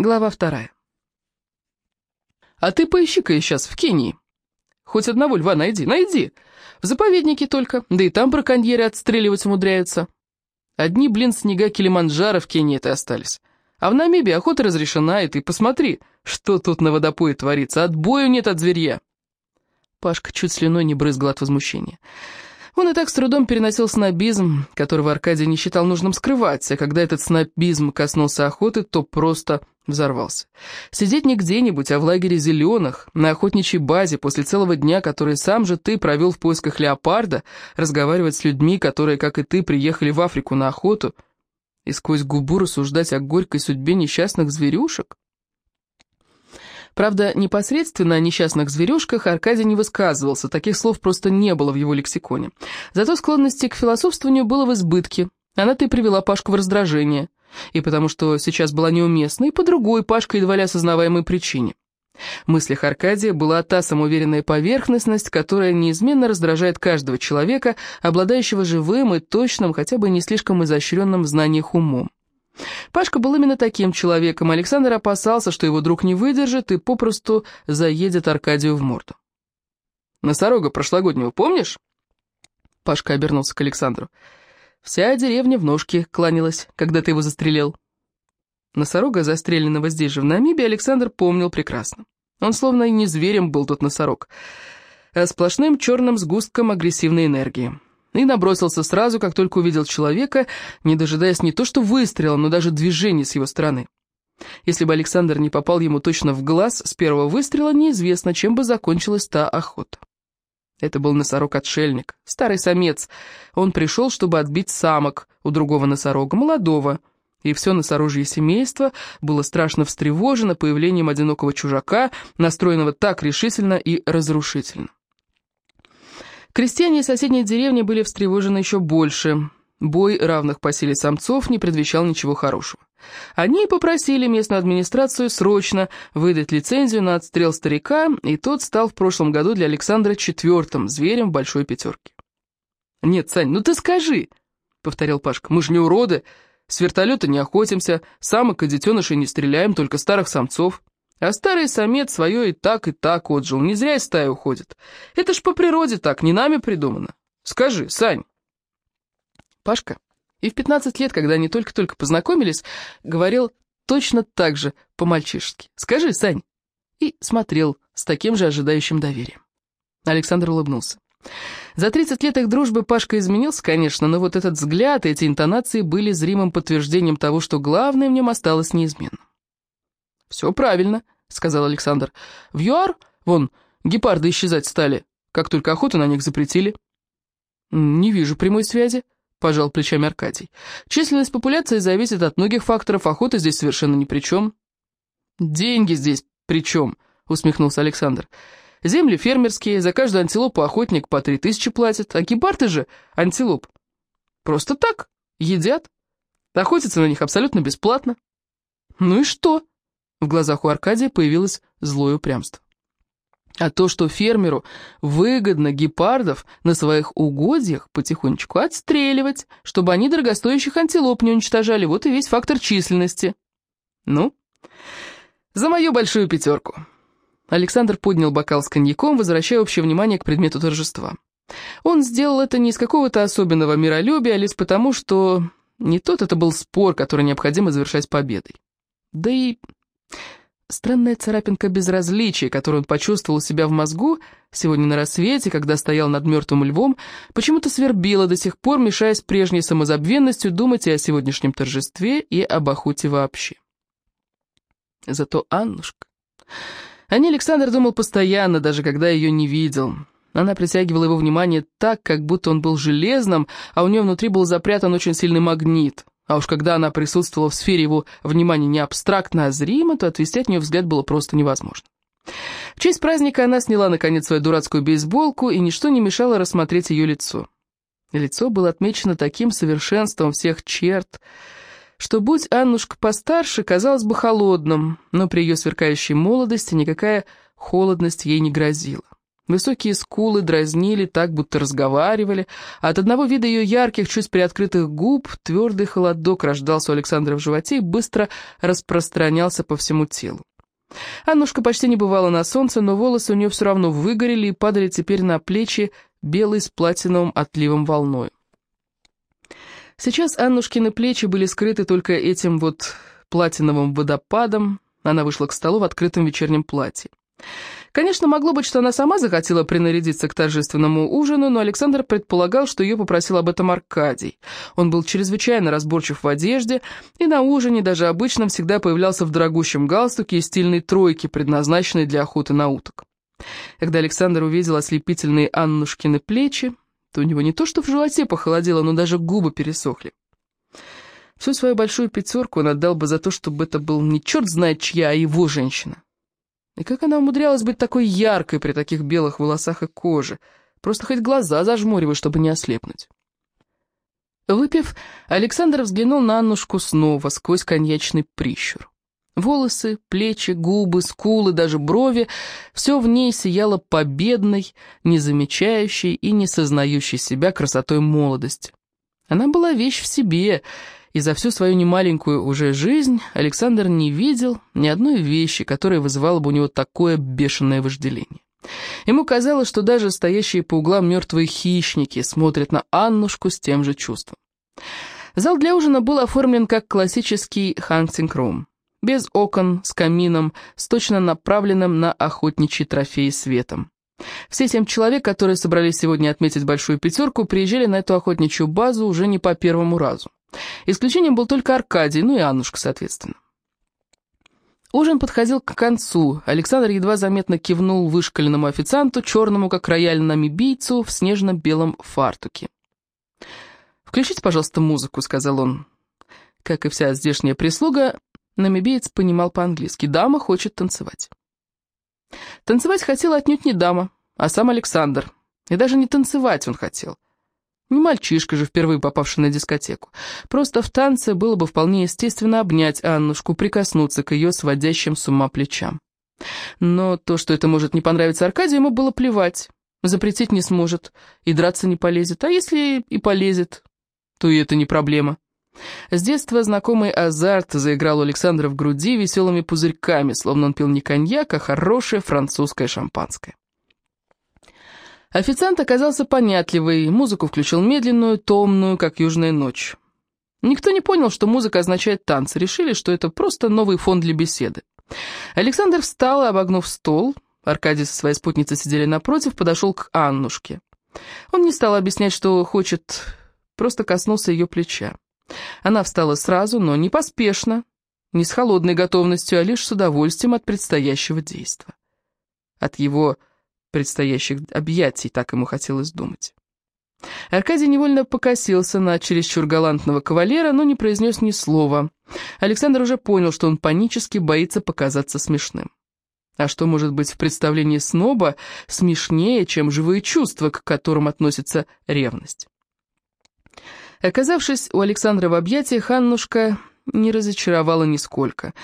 Глава вторая. «А ты поищи-ка сейчас в Кении. Хоть одного льва найди, найди. В заповеднике только, да и там браконьеры отстреливать умудряются. Одни, блин, снега Килиманджаро в Кении-то остались. А в Намибии охота разрешена, и ты посмотри, что тут на водопое творится. Отбою нет от зверья». Пашка чуть слюной не брызгал от возмущения. Он и так с трудом переносил снобизм, которого Аркадий не считал нужным скрывать, а когда этот снобизм коснулся охоты, то просто взорвался. Сидеть не где-нибудь, а в лагере зеленых, на охотничьей базе, после целого дня, который сам же ты провел в поисках леопарда, разговаривать с людьми, которые, как и ты, приехали в Африку на охоту, и сквозь губу рассуждать о горькой судьбе несчастных зверюшек? Правда, непосредственно о несчастных зверюшках Аркадий не высказывался, таких слов просто не было в его лексиконе. Зато склонности к философствованию было в избытке. Она-то и привела Пашку в раздражение. И потому что сейчас была неуместна, и по другой Пашка едва ли осознаваемой причине. В мыслях Аркадия была та самоуверенная поверхностность, которая неизменно раздражает каждого человека, обладающего живым и точным, хотя бы не слишком изощренным в знаниях умом. Пашка был именно таким человеком, Александр опасался, что его друг не выдержит и попросту заедет Аркадию в морду. «Носорога прошлогоднего помнишь?» Пашка обернулся к Александру. «Вся деревня в ножке кланялась, когда ты его застрелил». Носорога, застреленного здесь же, в Намибе, Александр помнил прекрасно. Он словно и не зверем был тот носорог, а сплошным черным сгустком агрессивной энергии и набросился сразу, как только увидел человека, не дожидаясь не то что выстрела, но даже движения с его стороны. Если бы Александр не попал ему точно в глаз, с первого выстрела неизвестно, чем бы закончилась та охота. Это был носорог-отшельник, старый самец. Он пришел, чтобы отбить самок у другого носорога, молодого. И все носорожье семейство было страшно встревожено появлением одинокого чужака, настроенного так решительно и разрушительно. Крестьяне соседней деревни были встревожены еще больше. Бой равных по силе самцов не предвещал ничего хорошего. Они попросили местную администрацию срочно выдать лицензию на отстрел старика, и тот стал в прошлом году для Александра четвертым зверем в большой пятерке. «Нет, Сань, ну ты скажи!» — повторил Пашка. «Мы же не уроды, с вертолета не охотимся, самок и детенышей не стреляем, только старых самцов». А старый самец свое и так, и так отжил, не зря из стаи уходит. Это ж по природе так, не нами придумано. Скажи, Сань. Пашка, и в 15 лет, когда они только-только познакомились, говорил точно так же, по-мальчишески. Скажи, Сань. И смотрел с таким же ожидающим доверием. Александр улыбнулся. За 30 лет их дружбы Пашка изменился, конечно, но вот этот взгляд и эти интонации были зримым подтверждением того, что главное в нем осталось неизменным. «Все правильно», — сказал Александр. «В ЮАР, вон, гепарды исчезать стали, как только охоту на них запретили». «Не вижу прямой связи», — пожал плечами Аркадий. «Численность популяции зависит от многих факторов, охота здесь совершенно ни при чем». «Деньги здесь при чем?» — усмехнулся Александр. «Земли фермерские, за каждую антилопу охотник по три тысячи платит, а гепарды же антилоп. Просто так, едят. Охотятся на них абсолютно бесплатно». «Ну и что?» В глазах у Аркадия появилось злое упрямство. А то, что фермеру выгодно гепардов на своих угодьях потихонечку отстреливать, чтобы они дорогостоящих антилоп не уничтожали, вот и весь фактор численности. Ну, за мою большую пятерку. Александр поднял бокал с коньяком, возвращая общее внимание к предмету торжества. Он сделал это не из какого-то особенного миролюбия, а лишь потому, что не тот это был спор, который необходимо завершать победой. Да и Странная царапинка безразличия, которую он почувствовал у себя в мозгу сегодня на рассвете, когда стоял над мертвым львом, почему-то свербила до сих пор, мешаясь прежней самозабвенностью думать и о сегодняшнем торжестве, и об охоте вообще. Зато Аннушка... О ней Александр думал постоянно, даже когда ее не видел. Она притягивала его внимание так, как будто он был железным, а у нее внутри был запрятан очень сильный магнит. А уж когда она присутствовала в сфере его внимания не абстрактно, а зримо, то отвести от нее взгляд было просто невозможно. В честь праздника она сняла, наконец, свою дурацкую бейсболку, и ничто не мешало рассмотреть ее лицо. Лицо было отмечено таким совершенством всех черт, что, будь Аннушка постарше, казалось бы холодным, но при ее сверкающей молодости никакая холодность ей не грозила. Высокие скулы дразнили так, будто разговаривали, от одного вида ее ярких, чуть приоткрытых губ твердый холодок рождался у Александра в животе и быстро распространялся по всему телу. Аннушка почти не бывала на солнце, но волосы у нее все равно выгорели и падали теперь на плечи белой с платиновым отливом волной. Сейчас Аннушкины плечи были скрыты только этим вот платиновым водопадом. Она вышла к столу в открытом вечернем платье. Конечно, могло быть, что она сама захотела принарядиться к торжественному ужину, но Александр предполагал, что ее попросил об этом Аркадий. Он был чрезвычайно разборчив в одежде, и на ужине, даже обычном, всегда появлялся в дорогущем галстуке и стильной тройке, предназначенной для охоты на уток. Когда Александр увидел ослепительные Аннушкины плечи, то у него не то что в животе похолодело, но даже губы пересохли. Всю свою большую пятерку он отдал бы за то, чтобы это был не черт знает чья, а его женщина. И как она умудрялась быть такой яркой при таких белых волосах и коже? Просто хоть глаза зажмуривай, чтобы не ослепнуть. Выпив, Александр взглянул на Аннушку снова сквозь коньячный прищур. Волосы, плечи, губы, скулы, даже брови — все в ней сияло победной, не замечающей и не сознающей себя красотой молодости. Она была вещь в себе, и за всю свою немаленькую уже жизнь Александр не видел ни одной вещи, которая вызывала бы у него такое бешеное вожделение. Ему казалось, что даже стоящие по углам мертвые хищники смотрят на Аннушку с тем же чувством. Зал для ужина был оформлен как классический hunting room без окон, с камином, с точно направленным на охотничьи трофеи светом. Все семь человек, которые собрались сегодня отметить большую пятерку, приезжали на эту охотничью базу уже не по первому разу. Исключением был только Аркадий, ну и Аннушка, соответственно. Ужин подходил к концу. Александр едва заметно кивнул вышкаленному официанту, черному, как рояль намибийцу, в снежно-белом фартуке. «Включите, пожалуйста, музыку», — сказал он. Как и вся здешняя прислуга, Намибеец понимал по-английски. Дама хочет танцевать. Танцевать хотела отнюдь не дама, а сам Александр. И даже не танцевать он хотел. Не мальчишка же, впервые попавший на дискотеку. Просто в танце было бы вполне естественно обнять Аннушку, прикоснуться к ее сводящим с ума плечам. Но то, что это может не понравиться Аркадию, ему было плевать. Запретить не сможет, и драться не полезет. А если и полезет, то и это не проблема. С детства знакомый азарт заиграл у Александра в груди веселыми пузырьками, словно он пил не коньяк, а хорошее французское шампанское. Официант оказался понятливый, музыку включил медленную, томную, как южная ночь. Никто не понял, что музыка означает танцы, решили, что это просто новый фон для беседы. Александр встал, обогнув стол, Аркадий со своей спутницей сидели напротив, подошел к Аннушке. Он не стал объяснять, что хочет, просто коснулся ее плеча. Она встала сразу, но не поспешно, не с холодной готовностью, а лишь с удовольствием от предстоящего действа. От его предстоящих объятий, так ему хотелось думать. Аркадий невольно покосился на чересчур галантного кавалера, но не произнес ни слова. Александр уже понял, что он панически боится показаться смешным. А что может быть в представлении сноба смешнее, чем живые чувства, к которым относится ревность? Оказавшись у Александра в объятиях, Аннушка не разочаровала нисколько.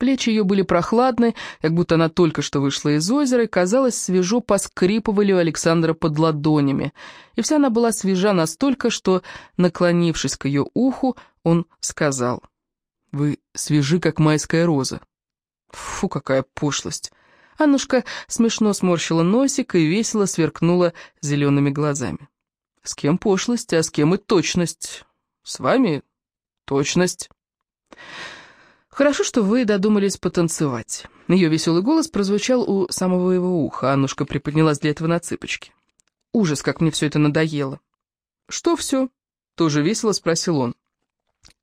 Плечи ее были прохладны, как будто она только что вышла из озера, и, казалось, свежо поскрипывали у Александра под ладонями. И вся она была свежа настолько, что, наклонившись к ее уху, он сказал, «Вы свежи, как майская роза». Фу, какая пошлость! Аннушка смешно сморщила носик и весело сверкнула зелеными глазами. С кем пошлость, а с кем и точность? С вами точность. Хорошо, что вы додумались потанцевать. Ее веселый голос прозвучал у самого его уха. Аннушка приподнялась для этого на цыпочки. Ужас, как мне все это надоело. Что все? Тоже весело спросил он.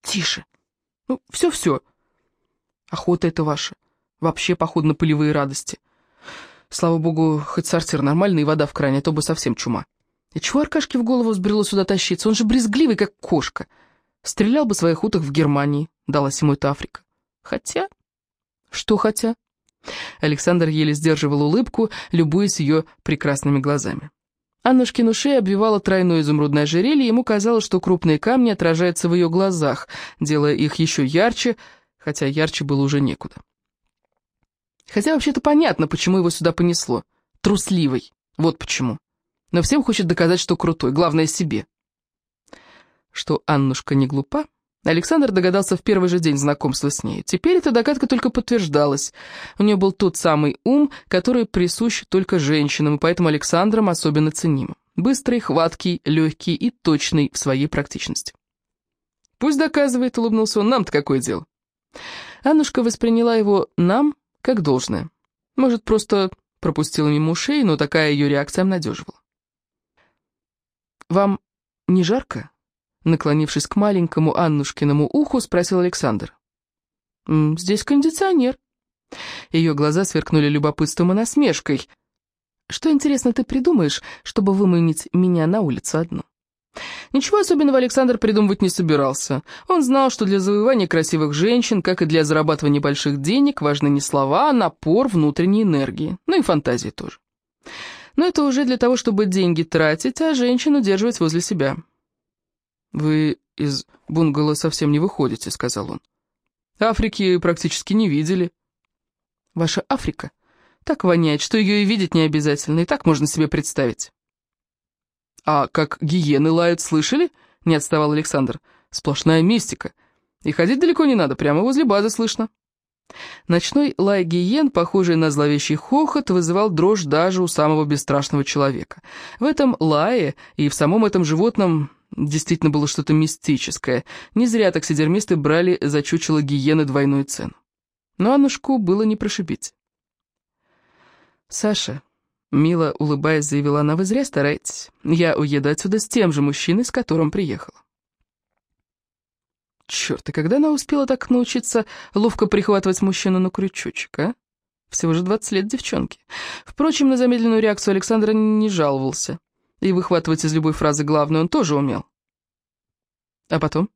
Тише. Ну, все-все. Охота это ваша. Вообще, поход на полевые радости. Слава богу, хоть сортир нормальный и вода в кране, а то бы совсем чума. И чего Аркашке в голову взбрело сюда тащиться? Он же брезгливый, как кошка. Стрелял бы своих уток в Германии, далась ему эта Африка. Хотя... Что хотя? Александр еле сдерживал улыбку, любуясь ее прекрасными глазами. Аннушкину шею обвивала тройное изумрудное ожерелье, ему казалось, что крупные камни отражаются в ее глазах, делая их еще ярче, хотя ярче было уже некуда. Хотя вообще-то понятно, почему его сюда понесло. Трусливый. Вот почему. Но всем хочет доказать, что крутой, главное себе. Что Аннушка не глупа, Александр догадался в первый же день знакомства с ней. Теперь эта догадка только подтверждалась. У нее был тот самый ум, который присущ только женщинам, и поэтому Александром особенно ценим. Быстрый, хваткий, легкий и точный в своей практичности. «Пусть доказывает», — улыбнулся он, — «нам-то какое дело?» Аннушка восприняла его «нам» как должное. Может, просто пропустила мимо ушей, но такая ее реакция обнадеживала. «Вам не жарко?» Наклонившись к маленькому Аннушкиному уху, спросил Александр. «Здесь кондиционер». Ее глаза сверкнули любопытством и насмешкой. «Что, интересно, ты придумаешь, чтобы выманить меня на улицу одну?» Ничего особенного Александр придумывать не собирался. Он знал, что для завоевания красивых женщин, как и для зарабатывания больших денег, важны не слова, а напор внутренней энергии, ну и фантазии тоже. Но это уже для того, чтобы деньги тратить, а женщин удерживать возле себя. «Вы из бунгало совсем не выходите», — сказал он. «Африки практически не видели». «Ваша Африка так воняет, что ее и видеть не обязательно, и так можно себе представить». «А как гиены лают, слышали?» — не отставал Александр. «Сплошная мистика. И ходить далеко не надо, прямо возле базы слышно». Ночной лай гиен, похожий на зловещий хохот, вызывал дрожь даже у самого бесстрашного человека. В этом лае и в самом этом животном Действительно было что-то мистическое. Не зря таксидермисты брали за чучело гиены двойную цену. Но Аннушку было не прошибить. «Саша», — мило улыбаясь, заявила она, — «вы зря стараетесь. Я уеду отсюда с тем же мужчиной, с которым приехала». Черт, и когда она успела так научиться ловко прихватывать мужчину на крючочек, а? Всего же 20 лет девчонки. Впрочем, на замедленную реакцию Александра не жаловался. И выхватывать из любой фразы главную он тоже умел. А потом?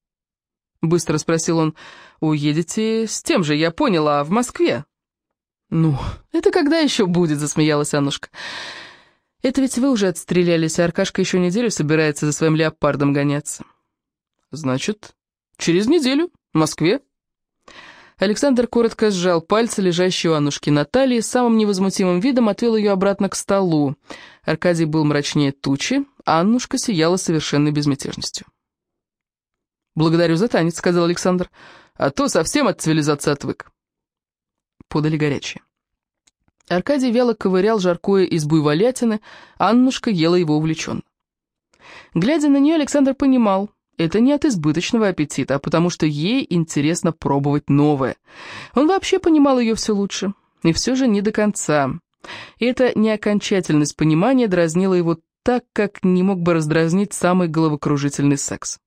Быстро спросил он. «Уедете с тем же, я поняла, в Москве?» «Ну, это когда еще будет?» — засмеялась Аннушка. «Это ведь вы уже отстрелялись, а Аркашка еще неделю собирается за своим леопардом гоняться». «Значит, через неделю, в Москве?» Александр коротко сжал пальцы, лежащие у Аннушки на талии, самым невозмутимым видом отвел ее обратно к столу. Аркадий был мрачнее тучи, а Аннушка сияла совершенной безмятежностью. «Благодарю за танец», — сказал Александр, — «а то совсем от цивилизации отвык». Подали горячее. Аркадий вяло ковырял жаркое из буйволятины, Аннушка ела его увлеченно. Глядя на нее, Александр понимал — это не от избыточного аппетита, а потому что ей интересно пробовать новое. Он вообще понимал ее все лучше, и все же не до конца. И эта неокончательность понимания дразнила его так, как не мог бы раздразнить самый головокружительный секс.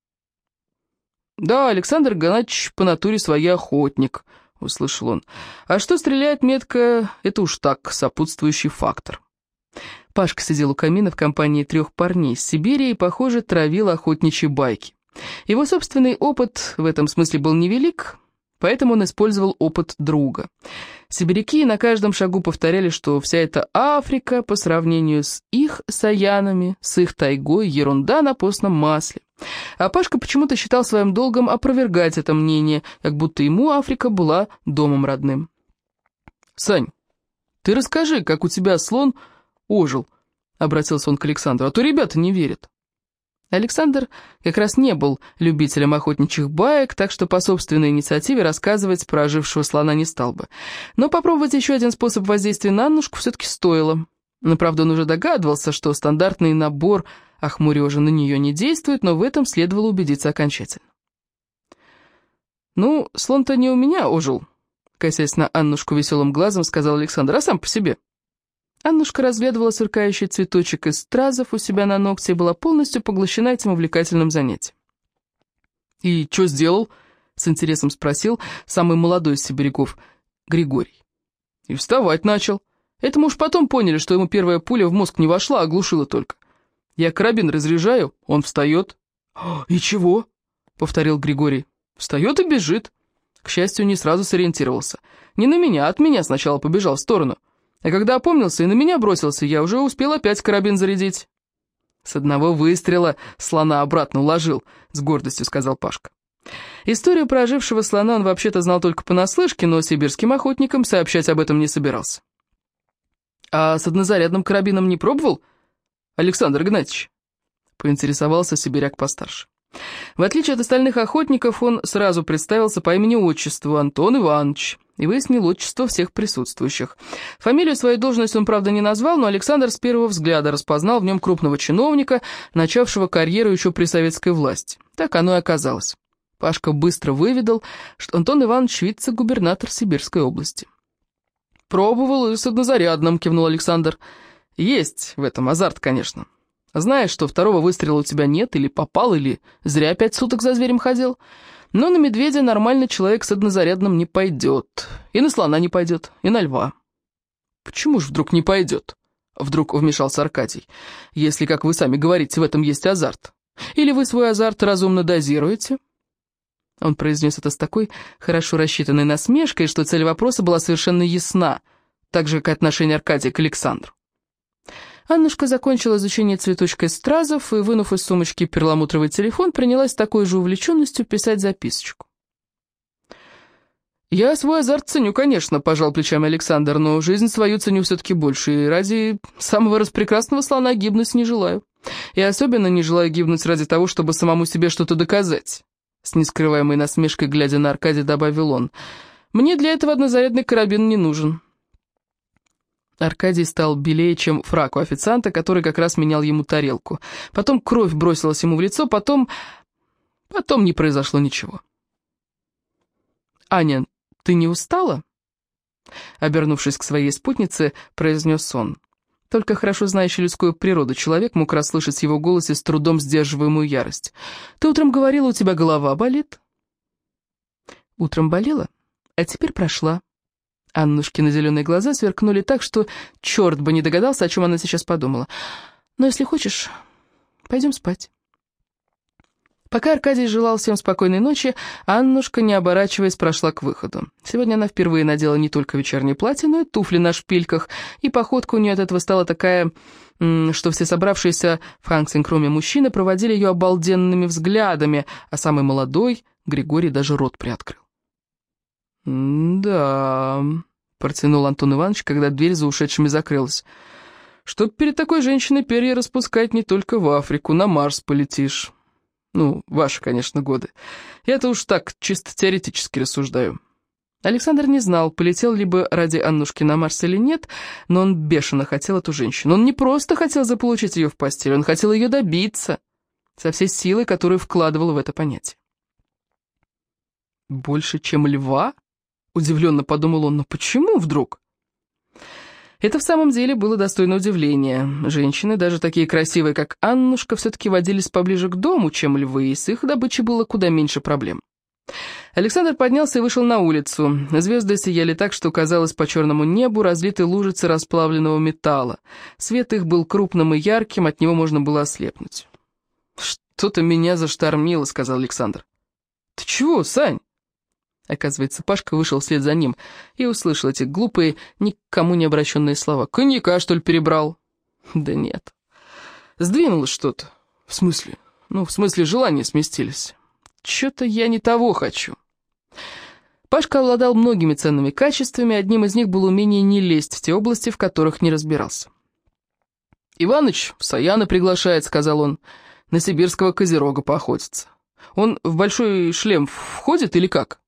«Да, Александр Ганач по натуре своей охотник», — услышал он. «А что стреляет метко, это уж так, сопутствующий фактор». Пашка сидел у камина в компании трех парней с Сибири и, похоже, травил охотничьи байки. Его собственный опыт в этом смысле был невелик, поэтому он использовал опыт друга. Сибиряки на каждом шагу повторяли, что вся эта Африка по сравнению с их саянами, с их тайгой, ерунда на постном масле. А Пашка почему-то считал своим долгом опровергать это мнение, как будто ему Африка была домом родным. «Сань, ты расскажи, как у тебя слон ожил», — обратился он к Александру, — «а то ребята не верят». Александр как раз не был любителем охотничьих баек, так что по собственной инициативе рассказывать про ожившего слона не стал бы. Но попробовать еще один способ воздействия на Аннушку все-таки стоило. Но, правда, он уже догадывался, что стандартный набор охмурежа на нее не действует, но в этом следовало убедиться окончательно. «Ну, слон-то не у меня ожил», — косясь на Аннушку веселым глазом, сказал Александр, — «а сам по себе». Аннушка разглядывала сверкающий цветочек из стразов у себя на ногте и была полностью поглощена этим увлекательным занятием. «И что сделал?» — с интересом спросил самый молодой из сибиряков, Григорий. «И вставать начал. Это мы уж потом поняли, что ему первая пуля в мозг не вошла, а оглушила только. Я карабин разряжаю, он встает». «И чего?» — повторил Григорий. «Встает и бежит». К счастью, не сразу сориентировался. Не на меня, а от меня сначала побежал в сторону. А когда опомнился и на меня бросился, я уже успел опять карабин зарядить. С одного выстрела слона обратно уложил, с гордостью сказал Пашка. Историю про ожившего слона он вообще-то знал только понаслышке, но сибирским охотникам сообщать об этом не собирался. А с однозарядным карабином не пробовал, Александр Игнатьевич? Поинтересовался сибиряк постарше. В отличие от остальных охотников, он сразу представился по имени-отчеству Антон Иванович и выяснил отчество всех присутствующих. Фамилию свою должность он, правда, не назвал, но Александр с первого взгляда распознал в нем крупного чиновника, начавшего карьеру еще при советской власти. Так оно и оказалось. Пашка быстро выведал, что Антон Иванович вице-губернатор Сибирской области. «Пробовал и с однозарядным», — кивнул Александр. «Есть в этом азарт, конечно. Знаешь, что второго выстрела у тебя нет, или попал, или зря пять суток за зверем ходил. Но на медведя нормальный человек с однозарядным не пойдет. И на слона не пойдет, и на льва». «Почему ж вдруг не пойдет?» — вдруг вмешался Аркадий. «Если, как вы сами говорите, в этом есть азарт. Или вы свой азарт разумно дозируете?» Он произнес это с такой хорошо рассчитанной насмешкой, что цель вопроса была совершенно ясна, так же, как и отношение Аркадия к Александру. Аннушка закончила изучение цветочка стразов и, вынув из сумочки перламутровый телефон, принялась с такой же увлеченностью писать записочку. «Я свой азарт ценю, конечно», — пожал плечами Александр, «но жизнь свою ценю все-таки больше, и ради самого распрекрасного слона гибнуть не желаю. И особенно не желаю гибнуть ради того, чтобы самому себе что-то доказать». С нескрываемой насмешкой, глядя на Аркадия, добавил он. «Мне для этого однозарядный карабин не нужен». Аркадий стал белее, чем фрак у официанта, который как раз менял ему тарелку. Потом кровь бросилась ему в лицо, потом... Потом не произошло ничего. «Аня, ты не устала?» Обернувшись к своей спутнице, произнес он. Только хорошо знающий людскую природу человек мог расслышать в его голосе с трудом сдерживаемую ярость. «Ты утром говорила, у тебя голова болит?» «Утром болела, а теперь прошла». Аннушкины зеленые глаза сверкнули так, что черт бы не догадался, о чем она сейчас подумала. «Но если хочешь, пойдем спать». Пока Аркадий желал всем спокойной ночи, Аннушка, не оборачиваясь, прошла к выходу. Сегодня она впервые надела не только вечернее платье, но и туфли на шпильках, и походка у нее от этого стала такая, что все собравшиеся в Хансенкроме мужчины проводили ее обалденными взглядами, а самый молодой, Григорий, даже рот приоткрыл. «Да...» — протянул Антон Иванович, когда дверь за ушедшими закрылась. «Чтоб перед такой женщиной перья распускать не только в Африку, на Марс полетишь». Ну, ваши, конечно, годы. Я-то уж так, чисто теоретически рассуждаю. Александр не знал, полетел ли бы ради Аннушки на Марс или нет, но он бешено хотел эту женщину. Он не просто хотел заполучить ее в постель, он хотел ее добиться, со всей силой, которую вкладывал в это понятие. «Больше, чем льва?» — удивленно подумал он. «Но почему вдруг?» Это в самом деле было достойно удивления. Женщины, даже такие красивые, как Аннушка, все-таки водились поближе к дому, чем львы, и с их добычей было куда меньше проблем. Александр поднялся и вышел на улицу. Звезды сияли так, что казалось по черному небу разлиты лужицы расплавленного металла. Свет их был крупным и ярким, от него можно было ослепнуть. «Что-то меня заштормило», — сказал Александр. «Ты чего, Сань?» Оказывается, Пашка вышел вслед за ним и услышал эти глупые, никому не обращенные слова. «Коньяка, что ли, перебрал?» «Да нет. Сдвинулось что-то. В смысле? Ну, в смысле, желания сместились. Что-то я не того хочу». Пашка обладал многими ценными качествами, одним из них было умение не лезть в те области, в которых не разбирался. «Иваныч Саяна приглашает», — сказал он, — «на сибирского козерога поохотиться. Он в большой шлем входит или как?»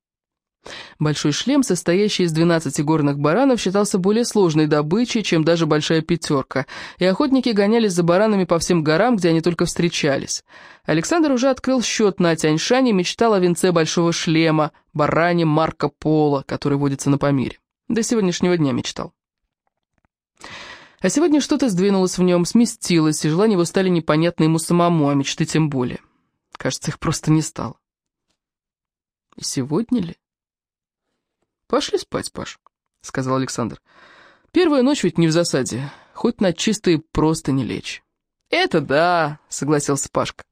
Большой шлем, состоящий из 12 горных баранов, считался более сложной добычей, чем даже большая пятерка, и охотники гонялись за баранами по всем горам, где они только встречались. Александр уже открыл счет на Тяньшане и мечтал о венце большого шлема, баране Марко Поло, который водится на Памире. До сегодняшнего дня мечтал. А сегодня что-то сдвинулось в нем, сместилось, и желания его стали непонятны ему самому, а мечты тем более. Кажется, их просто не стало. И сегодня ли? «Пошли спать, Паш», — сказал Александр. «Первая ночь ведь не в засаде, хоть на чистые просто не лечь». «Это да», — согласился Пашка.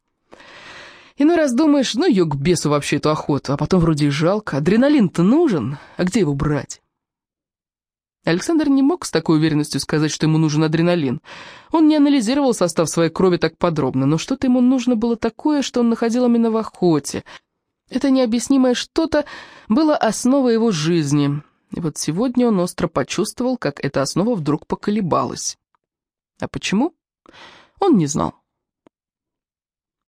«Иной раз думаешь, ну ее к бесу вообще эту охоту, а потом вроде жалко. Адреналин-то нужен, а где его брать?» Александр не мог с такой уверенностью сказать, что ему нужен адреналин. Он не анализировал состав своей крови так подробно, но что-то ему нужно было такое, что он находил именно в охоте — это необъяснимое что-то было основой его жизни. И вот сегодня он остро почувствовал, как эта основа вдруг поколебалась. А почему? Он не знал.